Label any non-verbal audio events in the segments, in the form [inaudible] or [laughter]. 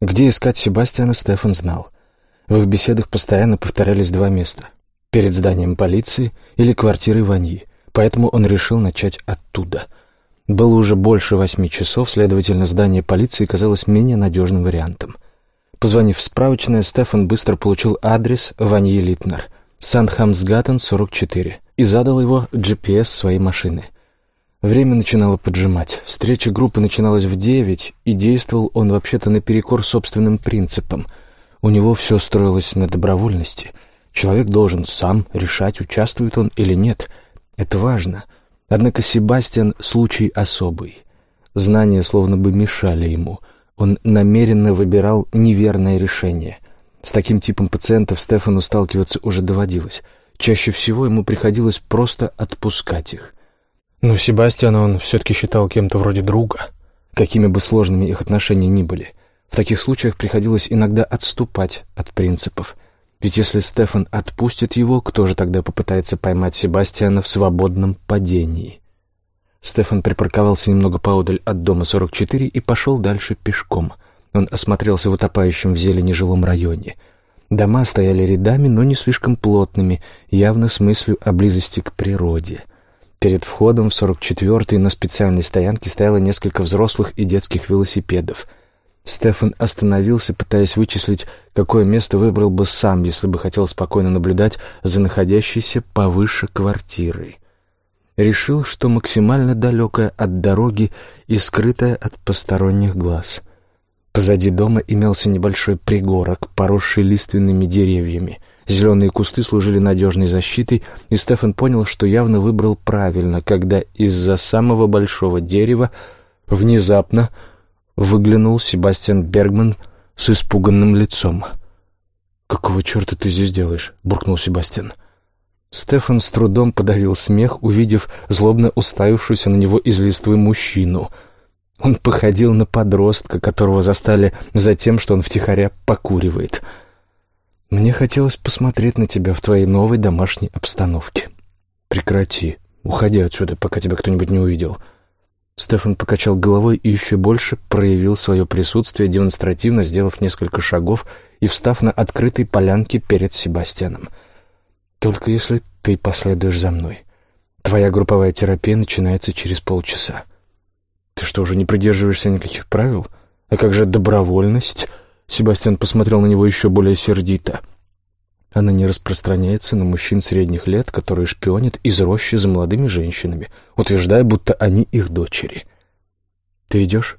Где искать Себастьяна, Стефан знал. В их беседах постоянно повторялись два места. Перед зданием полиции или квартирой Ваньи. Поэтому он решил начать оттуда. Было уже больше восьми часов, следовательно, здание полиции казалось менее надежным вариантом. Позвонив в справочное, Стефан быстро получил адрес Ваньи Литнер, Сандхамсгаттен, 44, и задал его GPS своей машины. Время начинало поджимать. Встреча группы начиналась в девять, и действовал он вообще-то наперекор собственным принципам. У него все строилось на добровольности. Человек должен сам решать, участвует он или нет. Это важно. Однако Себастьян — случай особый. Знания словно бы мешали ему. Он намеренно выбирал неверное решение. С таким типом пациентов Стефану сталкиваться уже доводилось. Чаще всего ему приходилось просто отпускать их. Но Себастьяна он все-таки считал кем-то вроде друга, какими бы сложными их отношения ни были. В таких случаях приходилось иногда отступать от принципов. Ведь если Стефан отпустит его, кто же тогда попытается поймать Себастьяна в свободном падении? Стефан припарковался немного поодаль от дома 44 и пошел дальше пешком. Он осмотрелся в утопающем в зелени жилом районе. Дома стояли рядами, но не слишком плотными, явно с мыслью о близости к природе — Перед входом в 44-й на специальной стоянке стояло несколько взрослых и детских велосипедов. Стефан остановился, пытаясь вычислить, какое место выбрал бы сам, если бы хотел спокойно наблюдать за находящейся повыше квартирой. Решил, что максимально далекая от дороги и скрытая от посторонних глаз. Позади дома имелся небольшой пригорок, поросший лиственными деревьями — Зеленые кусты служили надежной защитой, и Стефан понял, что явно выбрал правильно, когда из-за самого большого дерева внезапно выглянул Себастьян Бергман с испуганным лицом. «Какого черта ты здесь делаешь?» — буркнул Себастьян. Стефан с трудом подавил смех, увидев злобно уставившуюся на него из листвы мужчину. Он походил на подростка, которого застали за тем, что он втихаря покуривает — мне хотелось посмотреть на тебя в твоей новой домашней обстановке. Прекрати. Уходи отсюда, пока тебя кто-нибудь не увидел. Стефан покачал головой и еще больше проявил свое присутствие, демонстративно сделав несколько шагов и встав на открытой полянке перед Себастьяном. «Только если ты последуешь за мной. Твоя групповая терапия начинается через полчаса. Ты что, уже не придерживаешься никаких правил? А как же добровольность?» Себастьян посмотрел на него еще более сердито. Она не распространяется на мужчин средних лет, которые шпионят из рощи за молодыми женщинами, утверждая, будто они их дочери. «Ты идешь?»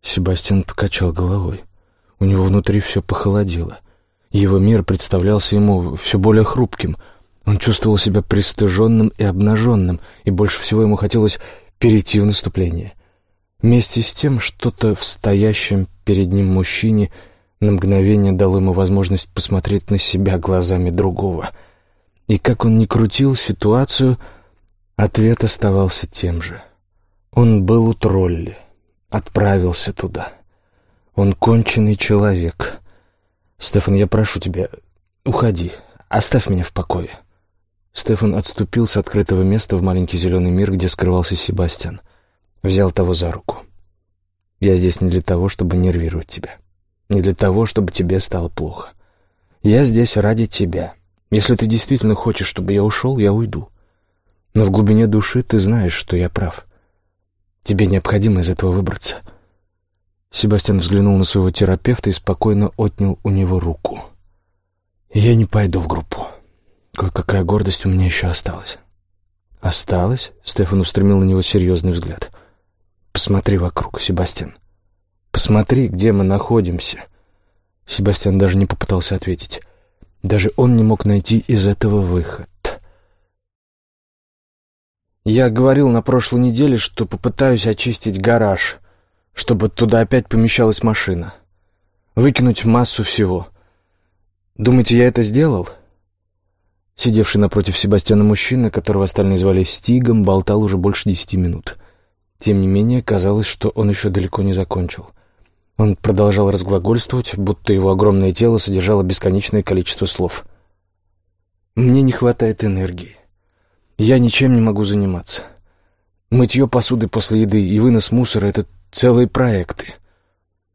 Себастьян покачал головой. У него внутри все похолодело. Его мир представлялся ему все более хрупким. Он чувствовал себя пристыженным и обнаженным, и больше всего ему хотелось перейти в наступление — Вместе с тем что-то в стоящем перед ним мужчине на мгновение дало ему возможность посмотреть на себя глазами другого. И как он ни крутил ситуацию, ответ оставался тем же. Он был у тролли, отправился туда. Он конченый человек. «Стефан, я прошу тебя, уходи, оставь меня в покое». Стефан отступил с открытого места в маленький зеленый мир, где скрывался Себастьян — Взял того за руку. «Я здесь не для того, чтобы нервировать тебя. Не для того, чтобы тебе стало плохо. Я здесь ради тебя. Если ты действительно хочешь, чтобы я ушел, я уйду. Но в глубине души ты знаешь, что я прав. Тебе необходимо из этого выбраться». Себастьян взглянул на своего терапевта и спокойно отнял у него руку. «Я не пойду в группу. Кое-какая гордость у меня еще осталась». «Осталось?» — Стефан устремил на него серьезный взгляд. Посмотри вокруг, Себастьян. Посмотри, где мы находимся. Себастьян даже не попытался ответить. Даже он не мог найти из этого выход. Я говорил на прошлой неделе, что попытаюсь очистить гараж, чтобы туда опять помещалась машина. Выкинуть массу всего. Думаете, я это сделал? Сидевший напротив Себастьяна мужчина, которого остальные звали Стигом, болтал уже больше десяти минут. Тем не менее, казалось, что он еще далеко не закончил. Он продолжал разглагольствовать, будто его огромное тело содержало бесконечное количество слов. «Мне не хватает энергии. Я ничем не могу заниматься. Мытье посуды после еды и вынос мусора — это целые проекты.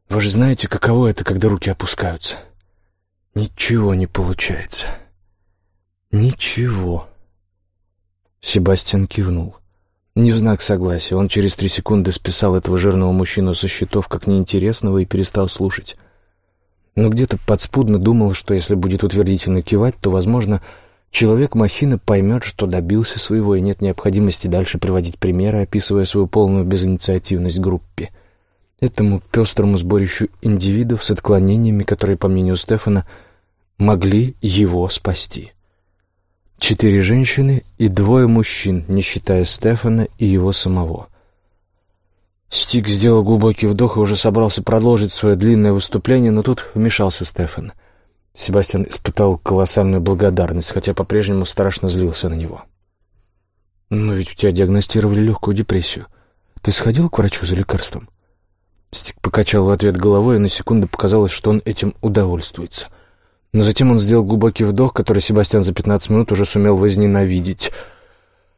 Вы же знаете, каково это, когда руки опускаются? Ничего не получается. Ничего. Себастьян кивнул. Не в знак согласия. Он через три секунды списал этого жирного мужчину со счетов как неинтересного и перестал слушать. Но где-то подспудно думал, что если будет утвердительно кивать, то, возможно, человек-махина поймет, что добился своего, и нет необходимости дальше приводить примеры, описывая свою полную безинициативность группе. Этому пестрому сборищу индивидов с отклонениями, которые, по мнению Стефана, могли его спасти. Четыре женщины и двое мужчин, не считая Стефана и его самого. Стик сделал глубокий вдох и уже собрался продолжить свое длинное выступление, но тут вмешался Стефан. Себастьян испытал колоссальную благодарность, хотя по-прежнему страшно злился на него. «Но ведь у тебя диагностировали легкую депрессию. Ты сходил к врачу за лекарством?» Стик покачал в ответ головой, и на секунду показалось, что он этим удовольствуется — но затем он сделал глубокий вдох, который Себастьян за пятнадцать минут уже сумел возненавидеть.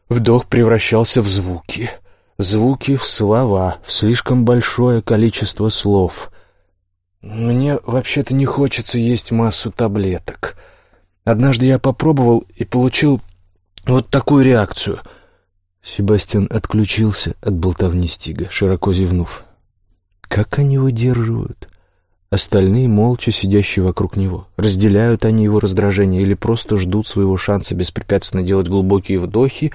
Вдох превращался в звуки. Звуки в слова, в слишком большое количество слов. Мне вообще-то не хочется есть массу таблеток. Однажды я попробовал и получил вот такую реакцию. Себастьян отключился от болтовни Стига, широко зевнув. Как они выдерживают? Остальные молча сидящие вокруг него. Разделяют они его раздражение или просто ждут своего шанса беспрепятственно делать глубокие вдохи,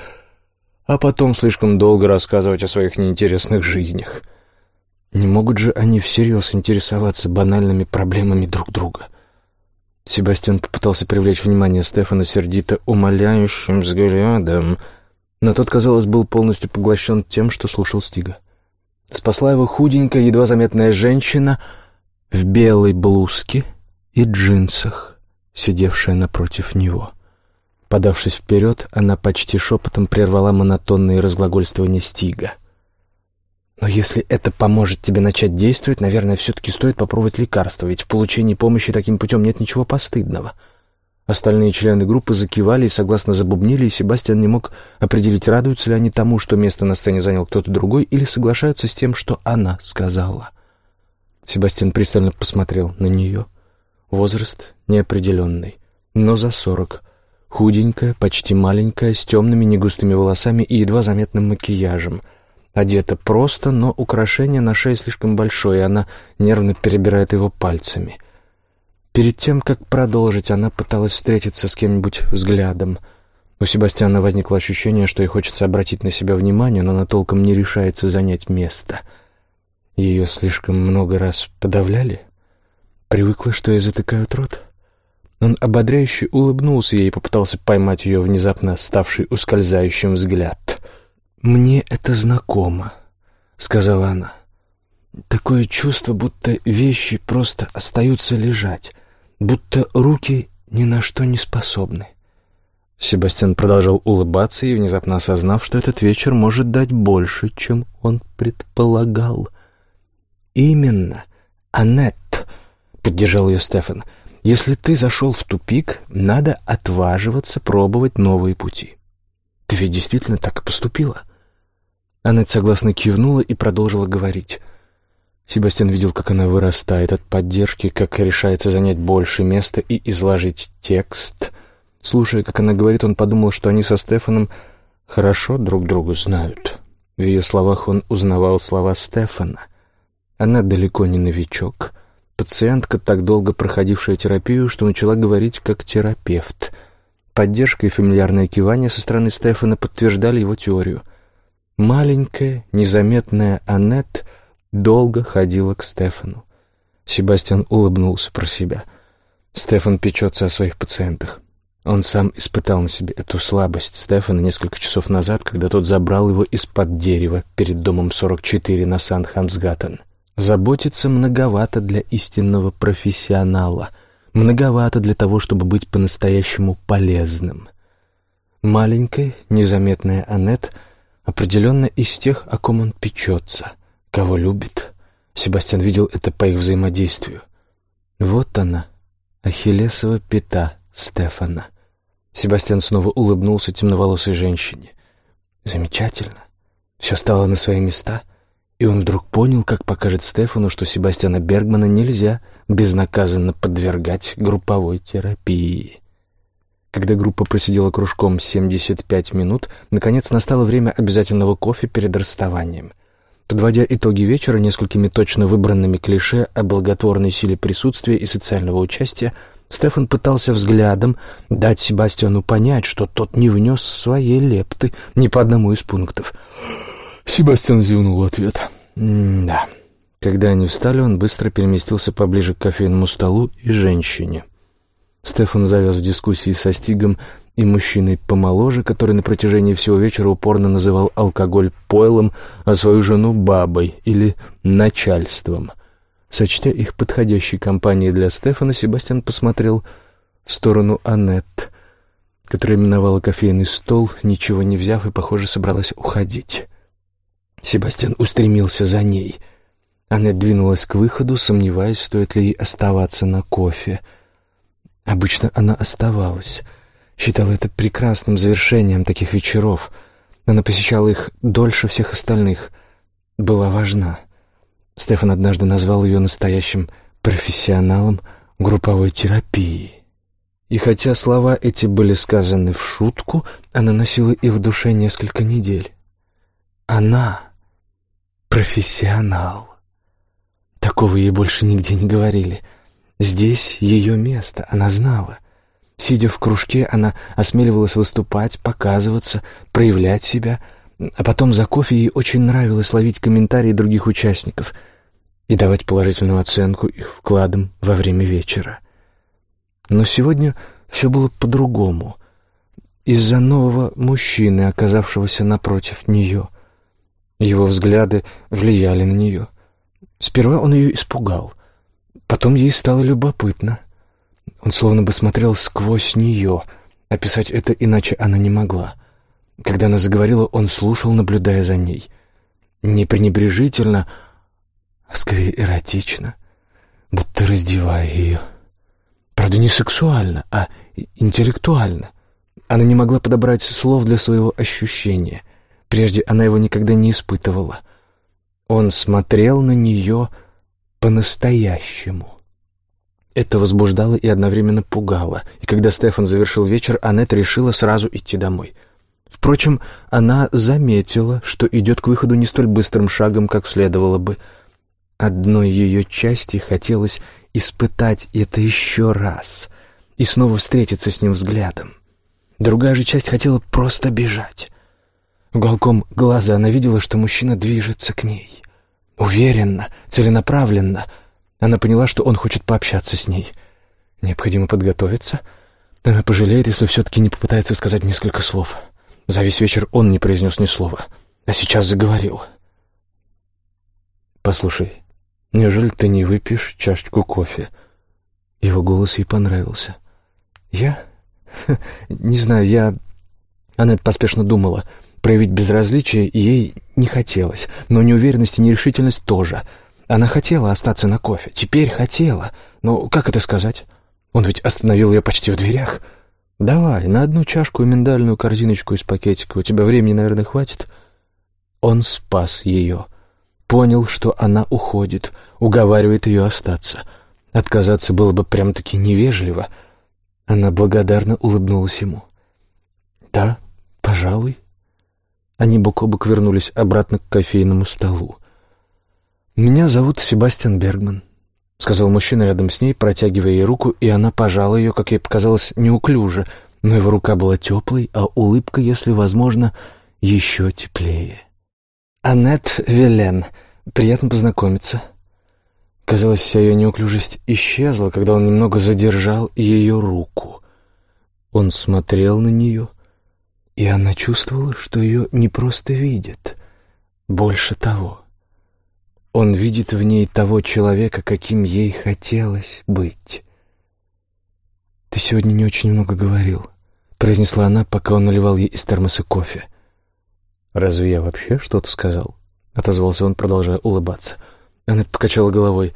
а потом слишком долго рассказывать о своих неинтересных жизнях. Не могут же они всерьез интересоваться банальными проблемами друг друга. Себастьян попытался привлечь внимание Стефана сердито умоляющим взглядом, но тот, казалось, был полностью поглощен тем, что слушал Стига. Спасла его худенькая, едва заметная женщина — в белой блузке и джинсах, сидевшая напротив него. Подавшись вперед, она почти шепотом прервала монотонные разглагольствования Стига. «Но если это поможет тебе начать действовать, наверное, все-таки стоит попробовать лекарство, ведь в получении помощи таким путем нет ничего постыдного». Остальные члены группы закивали и согласно забубнили, и Себастьян не мог определить, радуются ли они тому, что место на сцене занял кто-то другой, или соглашаются с тем, что она сказала. Себастьян пристально посмотрел на нее. Возраст неопределенный, но за сорок. Худенькая, почти маленькая, с темными негустыми волосами и едва заметным макияжем. Одета просто, но украшение на шее слишком большое, и она нервно перебирает его пальцами. Перед тем, как продолжить, она пыталась встретиться с кем-нибудь взглядом. У Себастьяна возникло ощущение, что ей хочется обратить на себя внимание, но она толком не решается занять место — ее слишком много раз подавляли? Привыкла, что ей затыкают рот? Он ободряюще улыбнулся ей и попытался поймать ее внезапно ставший ускользающим взгляд. «Мне это знакомо», — сказала она. «Такое чувство, будто вещи просто остаются лежать, будто руки ни на что не способны». Себастьян продолжал улыбаться и, внезапно осознав, что этот вечер может дать больше, чем он предполагал. «Именно, Аннет», — поддержал ее Стефан. «Если ты зашел в тупик, надо отваживаться пробовать новые пути». «Ты ведь действительно так и поступила?» Аннет согласно кивнула и продолжила говорить. Себастьян видел, как она вырастает от поддержки, как решается занять больше места и изложить текст. Слушая, как она говорит, он подумал, что они со Стефаном хорошо друг друга знают. В ее словах он узнавал слова Стефана — она далеко не новичок. Пациентка, так долго проходившая терапию, что начала говорить как терапевт. Поддержка и фамильярное кивание со стороны Стефана подтверждали его теорию. Маленькая, незаметная Аннет долго ходила к Стефану. Себастьян улыбнулся про себя. Стефан печется о своих пациентах. Он сам испытал на себе эту слабость Стефана несколько часов назад, когда тот забрал его из-под дерева перед домом 44 на Сан-Хамсгаттен. Заботиться многовато для истинного профессионала, многовато для того, чтобы быть по-настоящему полезным. Маленькая, незаметная Аннет определенно из тех, о ком он печется, кого любит. Себастьян видел это по их взаимодействию. Вот она, Ахиллесова пята Стефана. Себастьян снова улыбнулся темноволосой женщине. Замечательно. Все стало на свои места — И он вдруг понял, как покажет Стефану, что Себастьяна Бергмана нельзя безнаказанно подвергать групповой терапии. Когда группа просидела кружком 75 минут, наконец настало время обязательного кофе перед расставанием. Подводя итоги вечера несколькими точно выбранными клише о благотворной силе присутствия и социального участия, Стефан пытался взглядом дать Себастьяну понять, что тот не внес своей лепты ни по одному из пунктов — Себастьян зевнул ответ. «Да». Когда они встали, он быстро переместился поближе к кофейному столу и женщине. Стефан завяз в дискуссии со Стигом и мужчиной помоложе, который на протяжении всего вечера упорно называл алкоголь пойлом, а свою жену бабой или начальством. Сочтя их подходящей компанией для Стефана, Себастьян посмотрел в сторону Аннет, которая миновала кофейный стол, ничего не взяв и, похоже, собралась уходить. Себастьян устремился за ней. Она двинулась к выходу, сомневаясь, стоит ли ей оставаться на кофе. Обычно она оставалась. Считала это прекрасным завершением таких вечеров. Она посещала их дольше всех остальных. Была важна. Стефан однажды назвал ее настоящим профессионалом групповой терапии. И хотя слова эти были сказаны в шутку, она носила их в душе несколько недель. Она профессионал. Такого ей больше нигде не говорили. Здесь ее место, она знала. Сидя в кружке, она осмеливалась выступать, показываться, проявлять себя, а потом за кофе ей очень нравилось ловить комментарии других участников и давать положительную оценку их вкладам во время вечера. Но сегодня все было по-другому. Из-за нового мужчины, оказавшегося напротив нее — его взгляды влияли на нее. Сперва он ее испугал, потом ей стало любопытно. Он словно бы смотрел сквозь нее, описать это иначе она не могла. Когда она заговорила, он слушал, наблюдая за ней. Не пренебрежительно, а скорее эротично, будто раздевая ее. Правда, не сексуально, а интеллектуально. Она не могла подобрать слов для своего ощущения. Прежде она его никогда не испытывала. Он смотрел на нее по-настоящему. Это возбуждало и одновременно пугало, и когда Стефан завершил вечер, Аннет решила сразу идти домой. Впрочем, она заметила, что идет к выходу не столь быстрым шагом, как следовало бы. Одной ее части хотелось испытать это еще раз и снова встретиться с ним взглядом. Другая же часть хотела просто бежать. Уголком глаза она видела, что мужчина движется к ней. Уверенно, целенаправленно. Она поняла, что он хочет пообщаться с ней. Необходимо подготовиться. Она пожалеет, если все-таки не попытается сказать несколько слов. За весь вечер он не произнес ни слова, а сейчас заговорил. «Послушай, неужели ты не выпьешь чашечку кофе?» Его голос ей понравился. «Я? [laughs] Не знаю, я...» Аннет поспешно думала — Проявить безразличие ей не хотелось, но неуверенность и нерешительность тоже. Она хотела остаться на кофе, теперь хотела, но как это сказать? Он ведь остановил ее почти в дверях. «Давай, на одну чашку и миндальную корзиночку из пакетика. У тебя времени, наверное, хватит?» Он спас ее. Понял, что она уходит, уговаривает ее остаться. Отказаться было бы прям-таки невежливо. Она благодарно улыбнулась ему. «Да, пожалуй». Они бок о бок вернулись обратно к кофейному столу. «Меня зовут Себастьян Бергман», — сказал мужчина рядом с ней, протягивая ей руку, и она пожала ее, как ей показалось, неуклюже, но его рука была теплой, а улыбка, если возможно, еще теплее. «Аннет Велен. Приятно познакомиться». Казалось, вся ее неуклюжесть исчезла, когда он немного задержал ее руку. Он смотрел на нее, и она чувствовала, что ее не просто видит. Больше того, он видит в ней того человека, каким ей хотелось быть. «Ты сегодня не очень много говорил», — произнесла она, пока он наливал ей из термоса кофе. «Разве я вообще что-то сказал?» — отозвался он, продолжая улыбаться. Она покачала головой.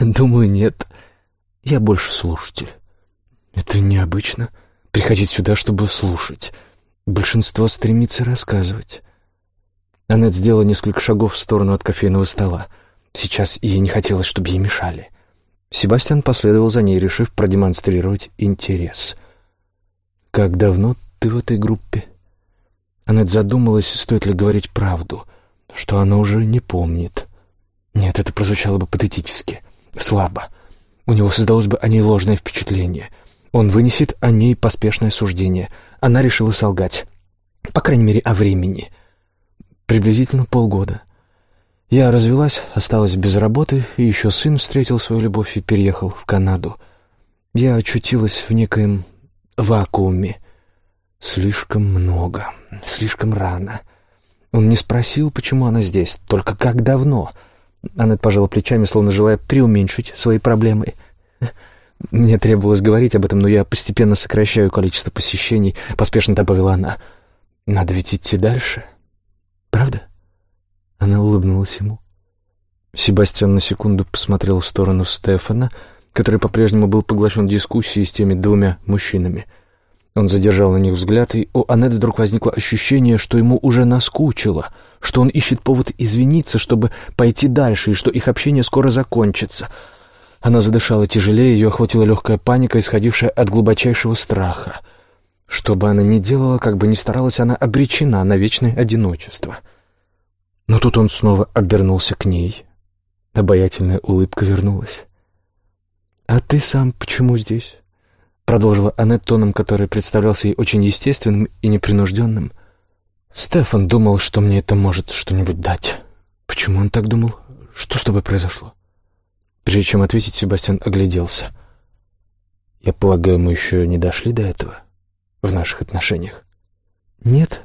«Думаю, нет. Я больше слушатель. Это необычно — приходить сюда, чтобы слушать». Большинство стремится рассказывать. Аннет сделала несколько шагов в сторону от кофейного стола. Сейчас ей не хотелось, чтобы ей мешали. Себастьян последовал за ней, решив продемонстрировать интерес. «Как давно ты в этой группе?» Аннет задумалась, стоит ли говорить правду, что она уже не помнит. Нет, это прозвучало бы патетически, слабо. У него создалось бы о ней ложное впечатление. Он вынесет о ней поспешное суждение. Она решила солгать. По крайней мере, о времени. Приблизительно полгода. Я развелась, осталась без работы, и еще сын встретил свою любовь и переехал в Канаду. Я очутилась в некоем вакууме. Слишком много, слишком рано. Он не спросил, почему она здесь, только как давно. Аннет пожала плечами, словно желая преуменьшить свои проблемы. Мне требовалось говорить об этом, но я постепенно сокращаю количество посещений, поспешно добавила она. Надо ведь идти дальше. Правда? Она улыбнулась ему. Себастьян на секунду посмотрел в сторону Стефана, который по-прежнему был поглощен дискуссией с теми двумя мужчинами. Он задержал на них взгляд, и у Аннет вдруг возникло ощущение, что ему уже наскучило, что он ищет повод извиниться, чтобы пойти дальше, и что их общение скоро закончится. Она задышала тяжелее, ее охватила легкая паника, исходившая от глубочайшего страха. Что бы она ни делала, как бы ни старалась, она обречена на вечное одиночество. Но тут он снова обернулся к ней. Обаятельная улыбка вернулась. «А ты сам почему здесь?» Продолжила Аннет тоном, который представлялся ей очень естественным и непринужденным. «Стефан думал, что мне это может что-нибудь дать. Почему он так думал? Что с тобой произошло?» Прежде чем ответить, Себастьян огляделся. «Я полагаю, мы еще не дошли до этого в наших отношениях?» «Нет».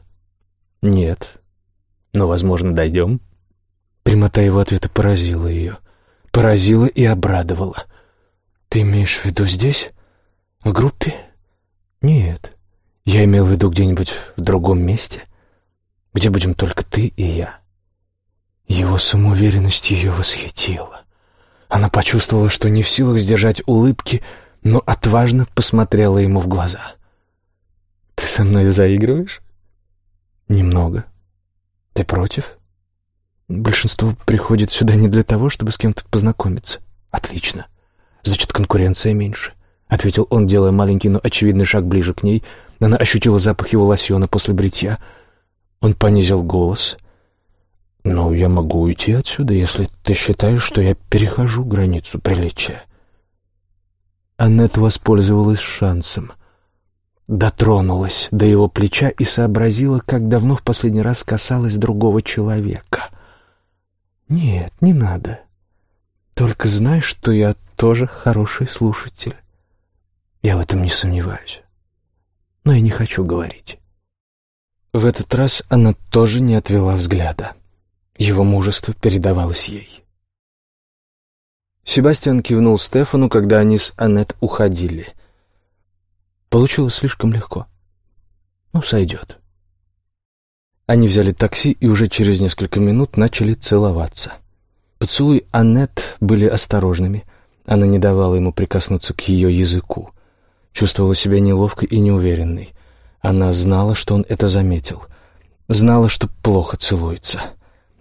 «Нет. Но, возможно, дойдем?» Прямота его ответа поразила ее. Поразила и обрадовала. «Ты имеешь в виду здесь? В группе?» «Нет. Я имел в виду где-нибудь в другом месте, где будем только ты и я». Его самоуверенность ее восхитила. Она почувствовала, что не в силах сдержать улыбки, но отважно посмотрела ему в глаза. «Ты со мной заигрываешь?» «Немного. Ты против?» Большинство приходит сюда не для того, чтобы с кем-то познакомиться. Отлично. Значит, конкуренция меньше. Ответил он, делая маленький, но очевидный шаг ближе к ней. Она ощутила запах его лосьона после бритья. Он понизил голос. «Ну, я могу уйти отсюда, если ты считаешь, что я перехожу границу приличия». Аннет воспользовалась шансом. Дотронулась до его плеча и сообразила, как давно в последний раз касалась другого человека — «Нет, не надо. Только знай, что я тоже хороший слушатель. Я в этом не сомневаюсь. Но я не хочу говорить». В этот раз она тоже не отвела взгляда. Его мужество передавалось ей. Себастьян кивнул Стефану, когда они с Аннет уходили. Получилось слишком легко. Ну, сойдет. Они взяли такси и уже через несколько минут начали целоваться. Поцелуи Аннет были осторожными. Она не давала ему прикоснуться к ее языку. Чувствовала себя неловко и неуверенной. Она знала, что он это заметил. Знала, что плохо целуется.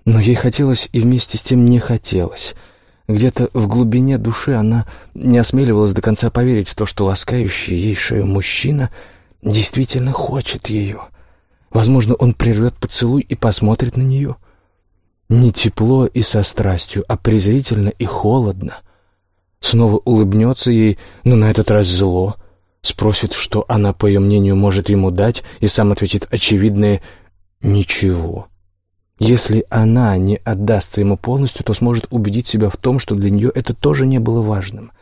Но ей хотелось и вместе с тем не хотелось. Где-то в глубине души она не осмеливалась до конца поверить в то, что ласкающий ей шею мужчина действительно хочет ее — Возможно, он прервет поцелуй и посмотрит на нее. Не тепло и со страстью, а презрительно и холодно. Снова улыбнется ей, но на этот раз зло. Спросит, что она, по ее мнению, может ему дать, и сам ответит очевидное «ничего». Если она не отдастся ему полностью, то сможет убедить себя в том, что для нее это тоже не было важным.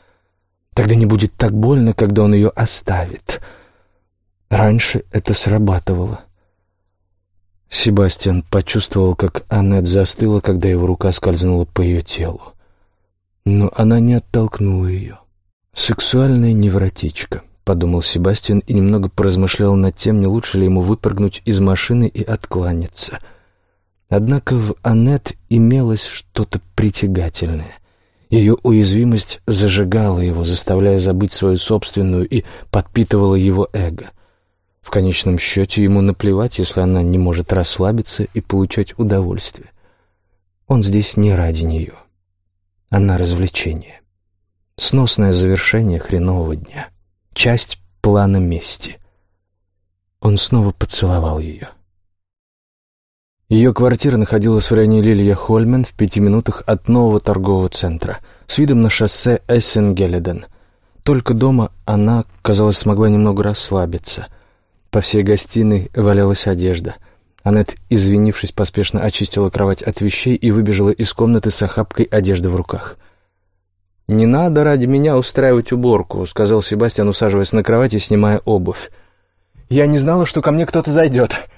Тогда не будет так больно, когда он ее оставит. Раньше это срабатывало. Себастьян почувствовал, как Аннет застыла, когда его рука скользнула по ее телу. Но она не оттолкнула ее. «Сексуальная невротичка», — подумал Себастьян и немного поразмышлял над тем, не лучше ли ему выпрыгнуть из машины и откланяться. Однако в Аннет имелось что-то притягательное. Ее уязвимость зажигала его, заставляя забыть свою собственную и подпитывала его эго — В конечном счете ему наплевать, если она не может расслабиться и получать удовольствие. Он здесь не ради нее. Она развлечение. Сносное завершение хренового дня. Часть плана мести. Он снова поцеловал ее. Ее квартира находилась в районе Лилия Хольмен в пяти минутах от нового торгового центра, с видом на шоссе Эссен-Гелледен. Только дома она, казалось, смогла немного расслабиться. По всей гостиной валялась одежда. Аннет, извинившись, поспешно очистила кровать от вещей и выбежала из комнаты с охапкой одежды в руках. «Не надо ради меня устраивать уборку», — сказал Себастьян, усаживаясь на кровать и снимая обувь. «Я не знала, что ко мне кто-то зайдет», —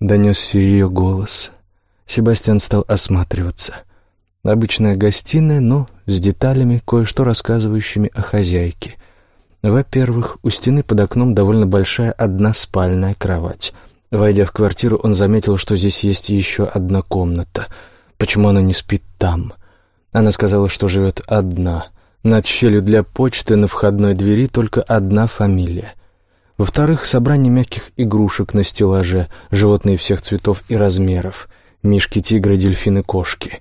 донесся ее голос. Себастьян стал осматриваться. Обычная гостиная, но с деталями, кое-что рассказывающими о хозяйке. Во-первых, у стены под окном довольно большая односпальная кровать. Войдя в квартиру, он заметил, что здесь есть еще одна комната. Почему она не спит там? Она сказала, что живет одна. Над щелью для почты на входной двери только одна фамилия. Во-вторых, собрание мягких игрушек на стеллаже, животные всех цветов и размеров. Мишки, тигры, дельфины, кошки.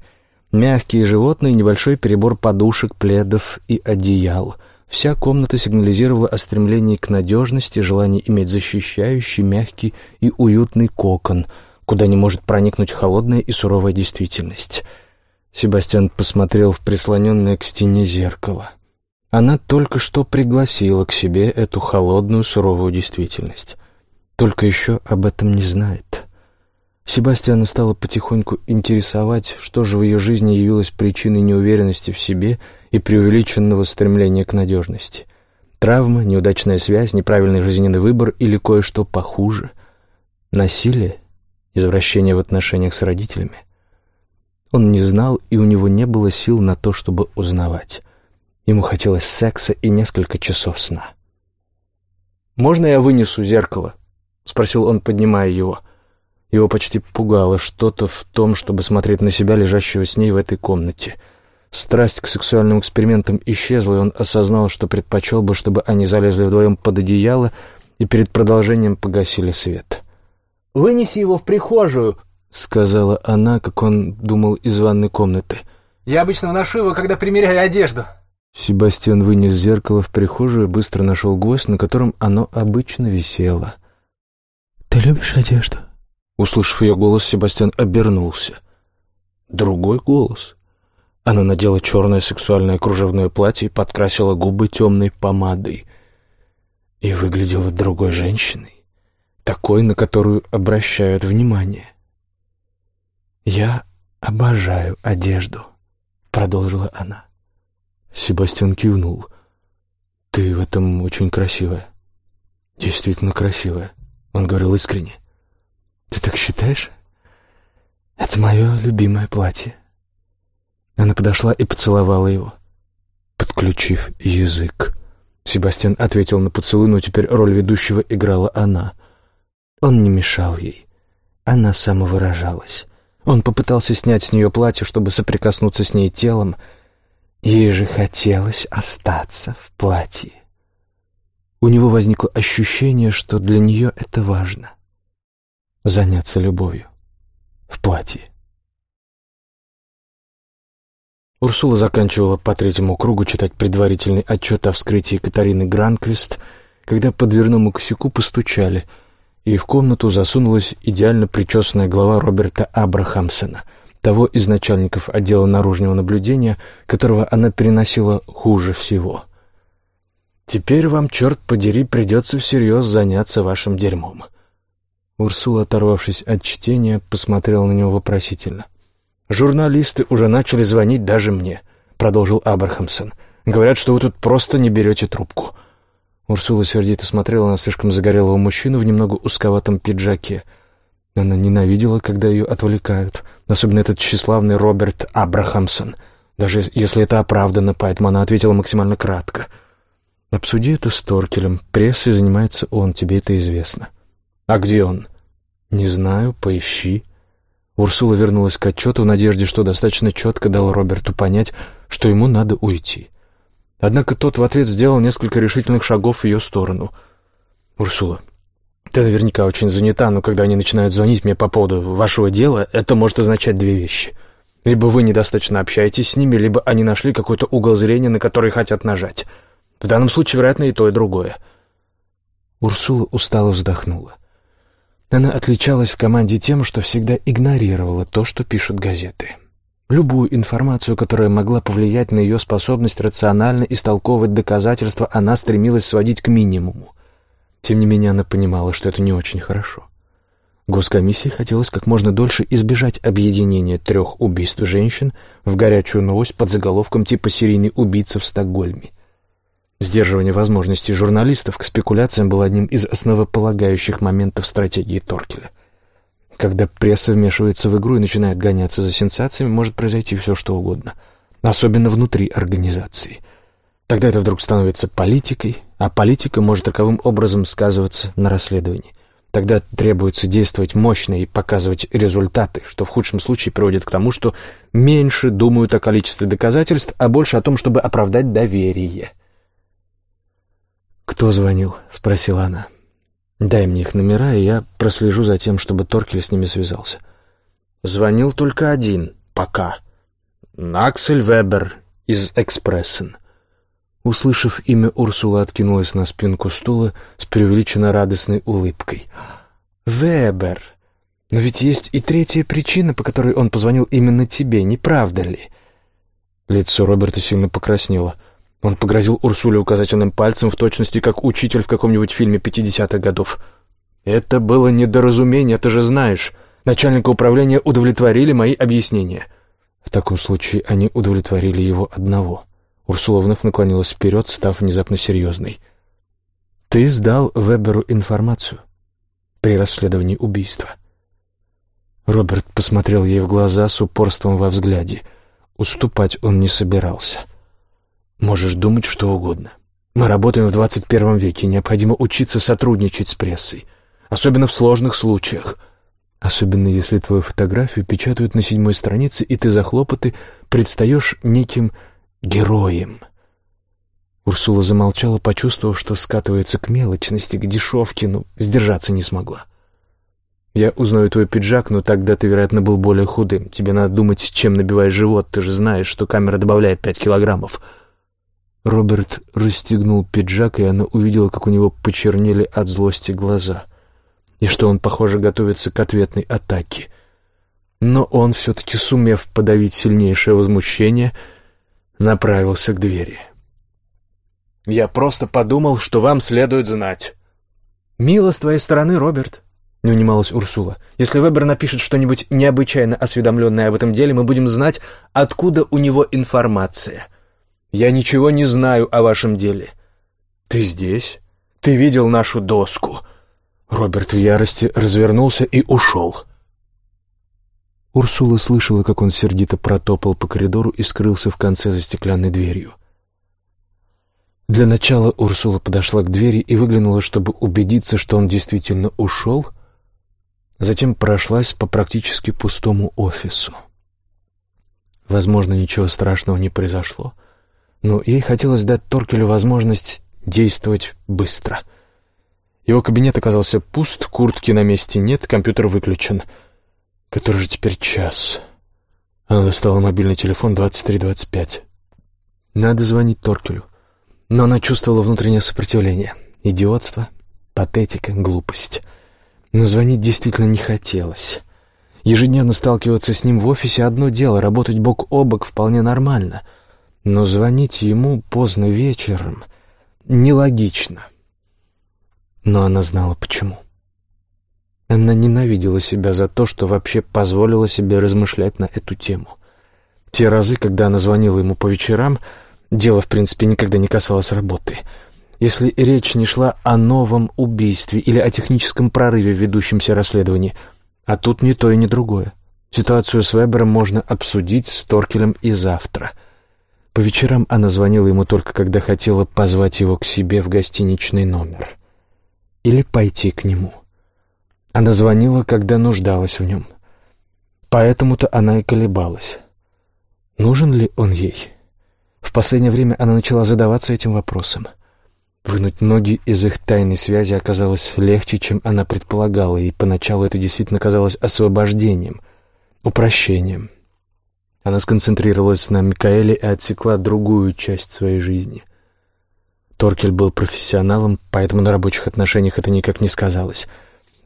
Мягкие животные, небольшой перебор подушек, пледов и одеял. Вся комната сигнализировала о стремлении к надежности, желании иметь защищающий, мягкий и уютный кокон, куда не может проникнуть холодная и суровая действительность. Себастьян посмотрел в прислоненное к стене зеркало. Она только что пригласила к себе эту холодную, суровую действительность. Только еще об этом не знает. Себастьяна стало потихоньку интересовать, что же в ее жизни явилось причиной неуверенности в себе и преувеличенного стремления к надежности. Травма, неудачная связь, неправильный жизненный выбор или кое-что похуже. Насилие, извращение в отношениях с родителями. Он не знал, и у него не было сил на то, чтобы узнавать. Ему хотелось секса и несколько часов сна. «Можно я вынесу зеркало?» — спросил он, поднимая его. Его почти пугало что-то в том, чтобы смотреть на себя, лежащего с ней в этой комнате. Страсть к сексуальным экспериментам исчезла, и он осознал, что предпочел бы, чтобы они залезли вдвоем под одеяло и перед продолжением погасили свет. «Вынеси его в прихожую», — сказала она, как он думал из ванной комнаты. «Я обычно вношу его, когда примеряю одежду». Себастьян вынес зеркало в прихожую и быстро нашел гвоздь, на котором оно обычно висело. «Ты любишь одежду?» Услышав ее голос, Себастьян обернулся. Другой голос. Она надела черное сексуальное кружевное платье и подкрасила губы темной помадой. И выглядела другой женщиной, такой, на которую обращают внимание. «Я обожаю одежду», — продолжила она. Себастьян кивнул. «Ты в этом очень красивая». «Действительно красивая», — он говорил искренне. «Ты так считаешь? Это мое любимое платье». Она подошла и поцеловала его, подключив язык. Себастьян ответил на поцелуй, но теперь роль ведущего играла она. Он не мешал ей. Она самовыражалась. Он попытался снять с нее платье, чтобы соприкоснуться с ней телом. Ей же хотелось остаться в платье. У него возникло ощущение, что для нее это важно заняться любовью в платье. Урсула заканчивала по третьему кругу читать предварительный отчет о вскрытии Катарины Гранквист, когда по дверному косяку постучали, и в комнату засунулась идеально причесанная глава Роберта Абрахамсона, того из начальников отдела наружного наблюдения, которого она переносила хуже всего. «Теперь вам, черт подери, придется всерьез заняться вашим дерьмом», Урсула, оторвавшись от чтения, посмотрела на него вопросительно. «Журналисты уже начали звонить даже мне», — продолжил Абрахамсон. «Говорят, что вы тут просто не берете трубку». Урсула сердито смотрела на слишком загорелого мужчину в немного узковатом пиджаке. Она ненавидела, когда ее отвлекают, особенно этот тщеславный Роберт Абрахамсон. Даже если это оправдано, поэтому она ответила максимально кратко. «Обсуди это с Торкелем. Прессой занимается он, тебе это известно». «А где он?» «Не знаю, поищи». Урсула вернулась к отчету в надежде, что достаточно четко дал Роберту понять, что ему надо уйти. Однако тот в ответ сделал несколько решительных шагов в ее сторону. «Урсула, Ты наверняка очень занята, но когда они начинают звонить мне по поводу вашего дела, это может означать две вещи. Либо вы недостаточно общаетесь с ними, либо они нашли какой-то угол зрения, на который хотят нажать. В данном случае, вероятно, и то, и другое. Урсула устало вздохнула. Она отличалась в команде тем, что всегда игнорировала то, что пишут газеты. Любую информацию, которая могла повлиять на ее способность рационально истолковывать доказательства, она стремилась сводить к минимуму. Тем не менее, она понимала, что это не очень хорошо. Госкомиссии хотелось как можно дольше избежать объединения трех убийств женщин в горячую новость под заголовком типа «Серийный убийца в Стокгольме». Сдерживание возможностей журналистов к спекуляциям было одним из основополагающих моментов стратегии Торкеля. Когда пресса вмешивается в игру и начинает гоняться за сенсациями, может произойти все, что угодно. Особенно внутри организации. Тогда это вдруг становится политикой, а политика может роковым образом сказываться на расследовании. Тогда требуется действовать мощно и показывать результаты, что в худшем случае приводит к тому, что меньше думают о количестве доказательств, а больше о том, чтобы оправдать доверие. «Кто звонил?» — спросила она. «Дай мне их номера, и я прослежу за тем, чтобы Торкель с ними связался». «Звонил только один. Пока. Наксель Вебер из «Экспрессен». Услышав имя, Урсула откинулась на спинку стула с преувеличенно радостной улыбкой. «Вебер! Но ведь есть и третья причина, по которой он позвонил именно тебе, не правда ли?» Лицо Роберта сильно покраснело. Он погрозил Урсуле указательным пальцем в точности, как учитель в каком-нибудь фильме пятидесятых годов. «Это было недоразумение, ты же знаешь. Начальника управления удовлетворили мои объяснения». В таком случае они удовлетворили его одного — Урсула вновь наклонилась вперед, став внезапно серьезной. «Ты сдал Веберу информацию при расследовании убийства». Роберт посмотрел ей в глаза с упорством во взгляде. Уступать он не собирался. «Можешь думать что угодно. Мы работаем в 21 веке, необходимо учиться сотрудничать с прессой, особенно в сложных случаях». Особенно если твою фотографию печатают на седьмой странице, и ты за хлопоты предстаешь неким героем. Урсула замолчала, почувствовав, что скатывается к мелочности, к дешевке, но сдержаться не смогла. «Я узнаю твой пиджак, но тогда ты, вероятно, был более худым. Тебе надо думать, чем набиваешь живот. Ты же знаешь, что камера добавляет пять килограммов». Роберт расстегнул пиджак, и она увидела, как у него почернели от злости глаза, и что он, похоже, готовится к ответной атаке. Но он, все-таки сумев подавить сильнейшее возмущение, — направился к двери. «Я просто подумал, что вам следует знать». «Мило с твоей стороны, Роберт», — не унималась Урсула. «Если Вебер напишет что-нибудь необычайно осведомленное об этом деле, мы будем знать, откуда у него информация. Я ничего не знаю о вашем деле». «Ты здесь? Ты видел нашу доску?» Роберт в ярости развернулся и ушел. Урсула слышала, как он сердито протопал по коридору и скрылся в конце за стеклянной дверью. Для начала Урсула подошла к двери и выглянула, чтобы убедиться, что он действительно ушел, затем прошлась по практически пустому офису. Возможно, ничего страшного не произошло, но ей хотелось дать Торкелю возможность действовать быстро. Его кабинет оказался пуст, куртки на месте нет, компьютер выключен — Который же теперь час? Она достала мобильный телефон 2325. Надо звонить Торкелю. Но она чувствовала внутреннее сопротивление. Идиотство, патетика, глупость. Но звонить действительно не хотелось. Ежедневно сталкиваться с ним в офисе одно дело, работать бок о бок вполне нормально. Но звонить ему поздно вечером нелогично. Но она знала почему. Она ненавидела себя за то, что вообще позволила себе размышлять на эту тему. Те разы, когда она звонила ему по вечерам, дело, в принципе, никогда не касалось работы. Если речь не шла о новом убийстве или о техническом прорыве в ведущемся расследовании, а тут ни то и ни другое. Ситуацию с Вебером можно обсудить с Торкелем и завтра. По вечерам она звонила ему только когда хотела позвать его к себе в гостиничный номер. Или пойти к нему. — она звонила, когда нуждалась в нем. Поэтому-то она и колебалась. Нужен ли он ей? В последнее время она начала задаваться этим вопросом. Вынуть ноги из их тайной связи оказалось легче, чем она предполагала, и поначалу это действительно казалось освобождением, упрощением. Она сконцентрировалась на Микаэле и отсекла другую часть своей жизни. Торкель был профессионалом, поэтому на рабочих отношениях это никак не сказалось.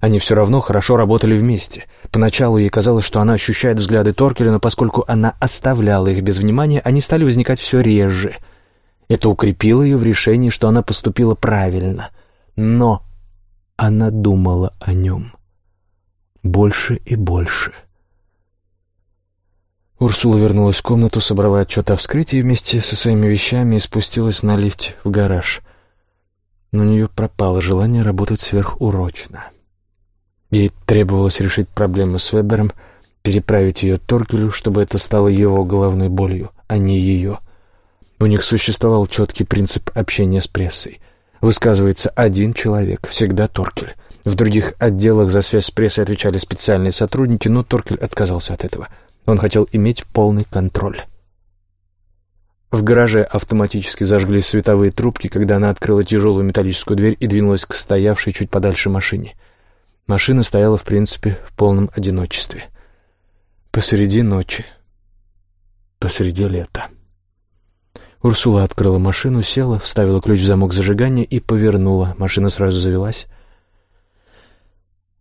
Они все равно хорошо работали вместе. Поначалу ей казалось, что она ощущает взгляды Торкеля, но поскольку она оставляла их без внимания, они стали возникать все реже — это укрепило ее в решении, что она поступила правильно. Но она думала о нем. Больше и больше. Урсула вернулась в комнату, собрала отчет о вскрытии вместе со своими вещами и спустилась на лифте в гараж. Но у нее пропало желание работать сверхурочно. Ей требовалось решить проблему с Вебером, переправить ее Торкелю, чтобы это стало его головной болью, а не ее — у них существовал четкий принцип общения с прессой. Высказывается один человек, всегда Торкель. В других отделах за связь с прессой отвечали специальные сотрудники, но Торкель отказался от этого. Он хотел иметь полный контроль. В гараже автоматически зажглись световые трубки, когда она открыла тяжелую металлическую дверь и двинулась к стоявшей чуть подальше машине. Машина стояла, в принципе, в полном одиночестве. Посреди ночи. Посреди лета. Урсула открыла машину, села, вставила ключ в замок зажигания и повернула. Машина сразу завелась.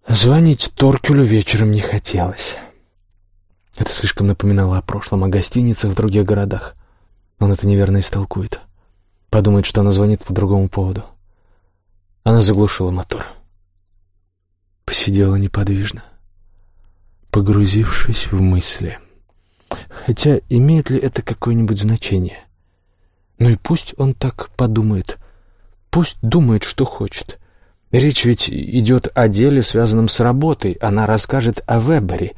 Звонить Торкюлю вечером не хотелось. Это слишком напоминало о прошлом, о гостиницах в других городах. Он это неверно истолкует. Подумает, что она звонит по другому поводу. Она заглушила мотор. Посидела неподвижно, погрузившись в мысли. Хотя имеет ли это какое-нибудь значение? Ну и пусть он так подумает. Пусть думает, что хочет. Речь ведь идет о деле, связанном с работой. Она расскажет о Вебере.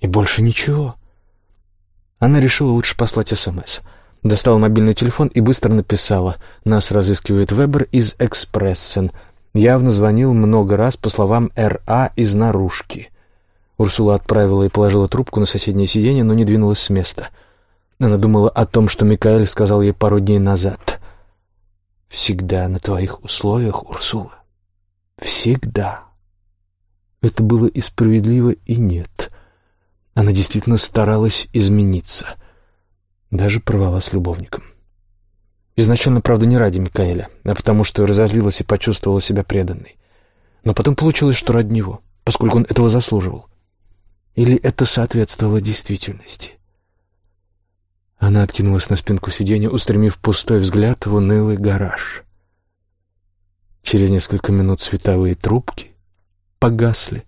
И больше ничего. Она решила лучше послать СМС. Достала мобильный телефон и быстро написала. «Нас разыскивает Вебер из Экспрессен». Явно звонил много раз, по словам Р.А. из наружки. Урсула отправила и положила трубку на соседнее сиденье, но не двинулась с места — она думала о том, что Микаэль сказал ей пару дней назад. «Всегда на твоих условиях, Урсула. Всегда». Это было и справедливо, и нет. Она действительно старалась измениться. Даже порвала с любовником. Изначально, правда, не ради Микаэля, а потому что разозлилась и почувствовала себя преданной. Но потом получилось, что ради него, поскольку он этого заслуживал. Или это соответствовало действительности? Она откинулась на спинку сиденья, устремив пустой взгляд в унылый гараж. Через несколько минут световые трубки погасли.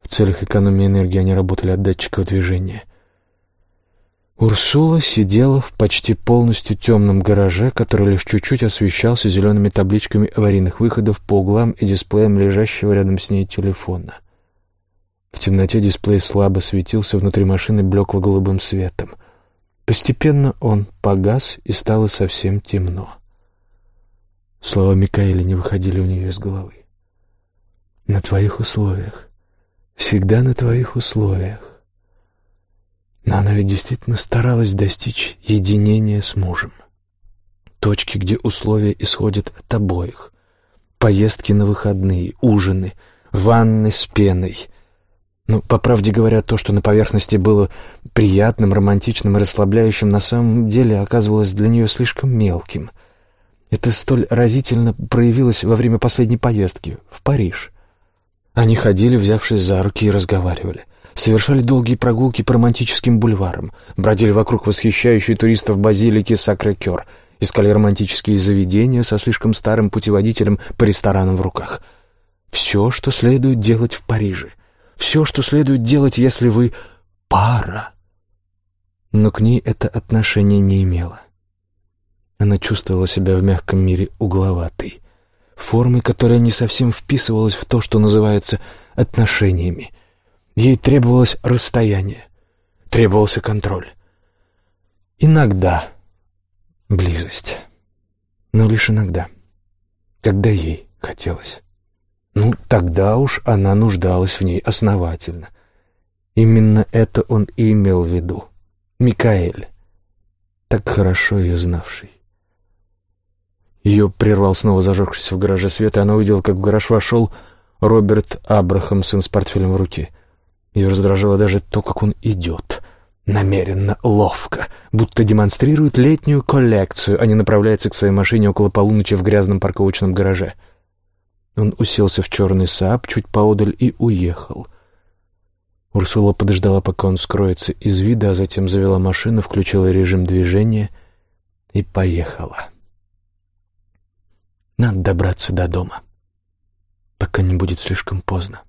В целях экономии энергии они работали от датчиков движения. Урсула сидела в почти полностью темном гараже, который лишь чуть-чуть освещался зелеными табличками аварийных выходов по углам и дисплеем лежащего рядом с ней телефона. В темноте дисплей слабо светился внутри машины блекло-голубым светом — Постепенно он погас, и стало совсем темно. Слова Микаэля не выходили у нее из головы. «На твоих условиях. Всегда на твоих условиях». Но она ведь действительно старалась достичь единения с мужем. Точки, где условия исходят от обоих. Поездки на выходные, ужины, ванны с пеной — ну, по правде говоря, то, что на поверхности было приятным, романтичным и расслабляющим, на самом деле оказывалось для нее слишком мелким. Это столь разительно проявилось во время последней поездки в Париж. Они ходили, взявшись за руки, и разговаривали. Совершали долгие прогулки по романтическим бульварам, бродили вокруг восхищающей туристов базилики Сакрекер, искали романтические заведения со слишком старым путеводителем по ресторанам в руках. Все, что следует делать в Париже — все, что следует делать, если вы пара. Но к ней это отношение не имело. Она чувствовала себя в мягком мире угловатой, формой, которая не совсем вписывалась в то, что называется отношениями. Ей требовалось расстояние, требовался контроль. Иногда близость, но лишь иногда, когда ей хотелось. Ну, тогда уж она нуждалась в ней основательно. Именно это он и имел в виду. Микаэль, так хорошо ее знавший. Ее прервал снова зажегшийся в гараже свет, и она увидела, как в гараж вошел Роберт Абрахамсон с портфелем в руке. Ее раздражало даже то, как он идет. Намеренно, ловко, будто демонстрирует летнюю коллекцию, а не направляется к своей машине около полуночи в грязном парковочном гараже. Он уселся в черный Сааб чуть поодаль и уехал. Урсула подождала, пока он скроется из вида, а затем завела машину, включила режим движения и поехала. Надо добраться до дома, пока не будет слишком поздно.